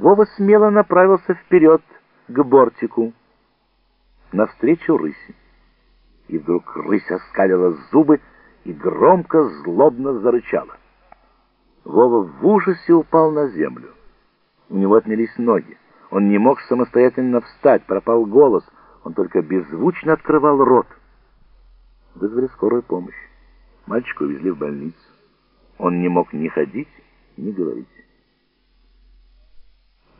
Вова смело направился вперед к бортику, навстречу рыси. И вдруг рысь оскалила зубы и громко, злобно зарычала. Вова в ужасе упал на землю. У него отнялись ноги. Он не мог самостоятельно встать, пропал голос. Он только беззвучно открывал рот. Вызвали скорую помощь. Мальчика увезли в больницу. Он не мог ни ходить, ни говорить.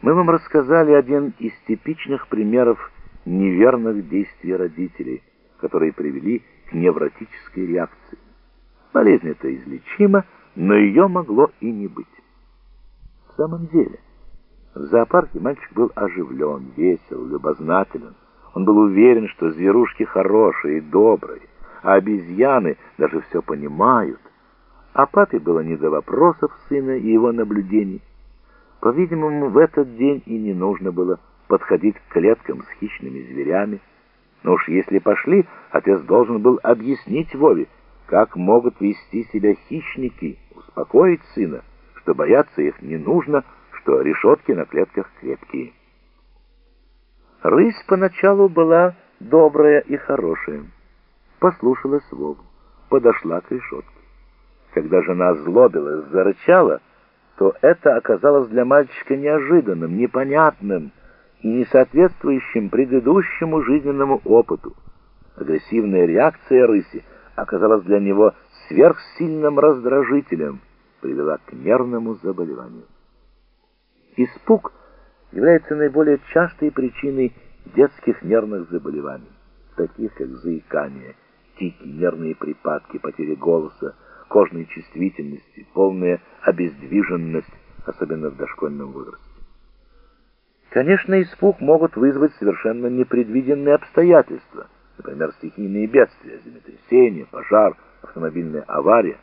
Мы вам рассказали один из типичных примеров неверных действий родителей, которые привели к невротической реакции. Болезнь эта излечима, но ее могло и не быть. В самом деле, в зоопарке мальчик был оживлен, весел, любознателен. Он был уверен, что зверушки хорошие и добрые, а обезьяны даже все понимают. А папе было не до вопросов сына и его наблюдений. По-видимому, в этот день и не нужно было подходить к клеткам с хищными зверями. Но уж если пошли, отец должен был объяснить Вове, как могут вести себя хищники, успокоить сына, что бояться их не нужно, что решетки на клетках крепкие. Рысь поначалу была добрая и хорошая. Послушалась Вову, подошла к решетке. Когда жена злобилась, зарычала, то это оказалось для мальчика неожиданным, непонятным и не соответствующим предыдущему жизненному опыту. Агрессивная реакция рыси оказалась для него сверхсильным раздражителем, привела к нервному заболеванию. Испуг является наиболее частой причиной детских нервных заболеваний, таких как заикание, тики, нервные припадки, потеря голоса, кожной чувствительности, полная обездвиженность, особенно в дошкольном возрасте. Конечно, испуг могут вызвать совершенно непредвиденные обстоятельства, например, стихийные бедствия, землетрясение, пожар, автомобильная авария.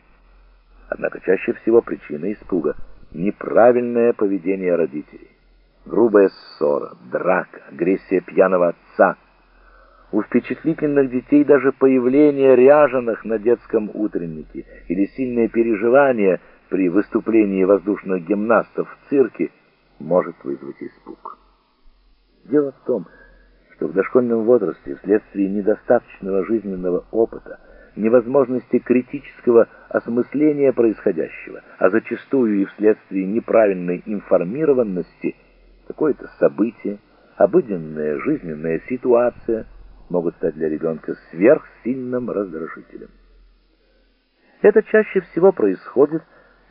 Однако чаще всего причина испуга – неправильное поведение родителей. Грубая ссора, драка, агрессия пьяного отца – у впечатлительных детей даже появление ряженых на детском утреннике или сильное переживание при выступлении воздушных гимнастов в цирке может вызвать испуг. Дело в том, что в дошкольном возрасте вследствие недостаточного жизненного опыта, невозможности критического осмысления происходящего, а зачастую и вследствие неправильной информированности, какое-то событие, обыденная жизненная ситуация – могут стать для ребенка сверхсильным раздражителем. Это чаще всего происходит,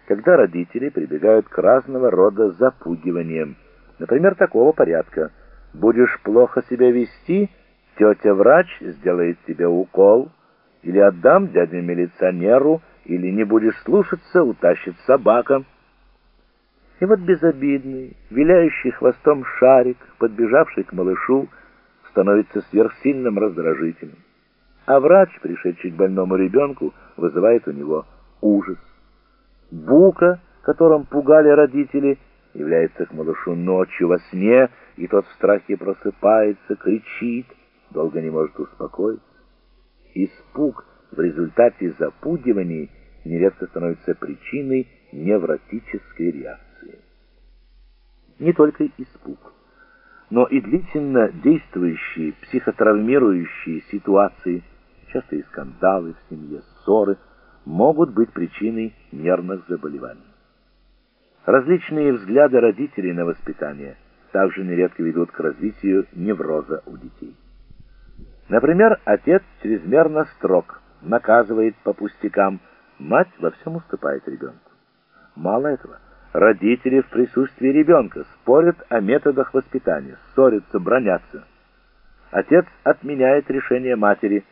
когда родители прибегают к разного рода запугиваниям. Например, такого порядка. «Будешь плохо себя вести, тетя-врач сделает тебе укол», или «отдам дяде-милиционеру», или «не будешь слушаться, утащит собака». И вот безобидный, виляющий хвостом шарик, подбежавший к малышу, становится сверхсильным раздражителем. А врач, пришедший к больному ребенку, вызывает у него ужас. Бука, которым пугали родители, является к малышу ночью во сне, и тот в страхе просыпается, кричит, долго не может успокоиться. Испуг в результате запугиваний нередко становится причиной невротической реакции. Не только испуг но и длительно действующие психотравмирующие ситуации, часто и скандалы в семье, ссоры, могут быть причиной нервных заболеваний. Различные взгляды родителей на воспитание также нередко ведут к развитию невроза у детей. Например, отец чрезмерно строг, наказывает по пустякам, мать во всем уступает ребенку. Мало этого, Родители в присутствии ребенка спорят о методах воспитания, ссорятся, бронятся. Отец отменяет решение матери,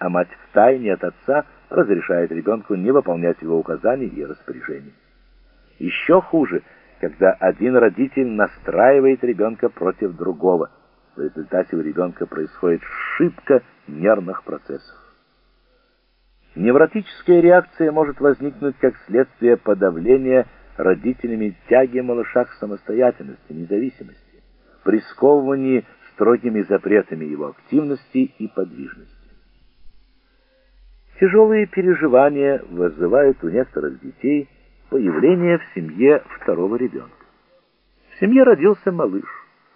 а мать втайне от отца разрешает ребенку не выполнять его указаний и распоряжений. Еще хуже, когда один родитель настраивает ребенка против другого. В результате у ребенка происходит шибка нервных процессов. Невротическая реакция может возникнуть как следствие подавления родителями тяги малыша к самостоятельности, независимости, при строгими запретами его активности и подвижности. Тяжелые переживания вызывают у некоторых детей появление в семье второго ребенка. В семье родился малыш.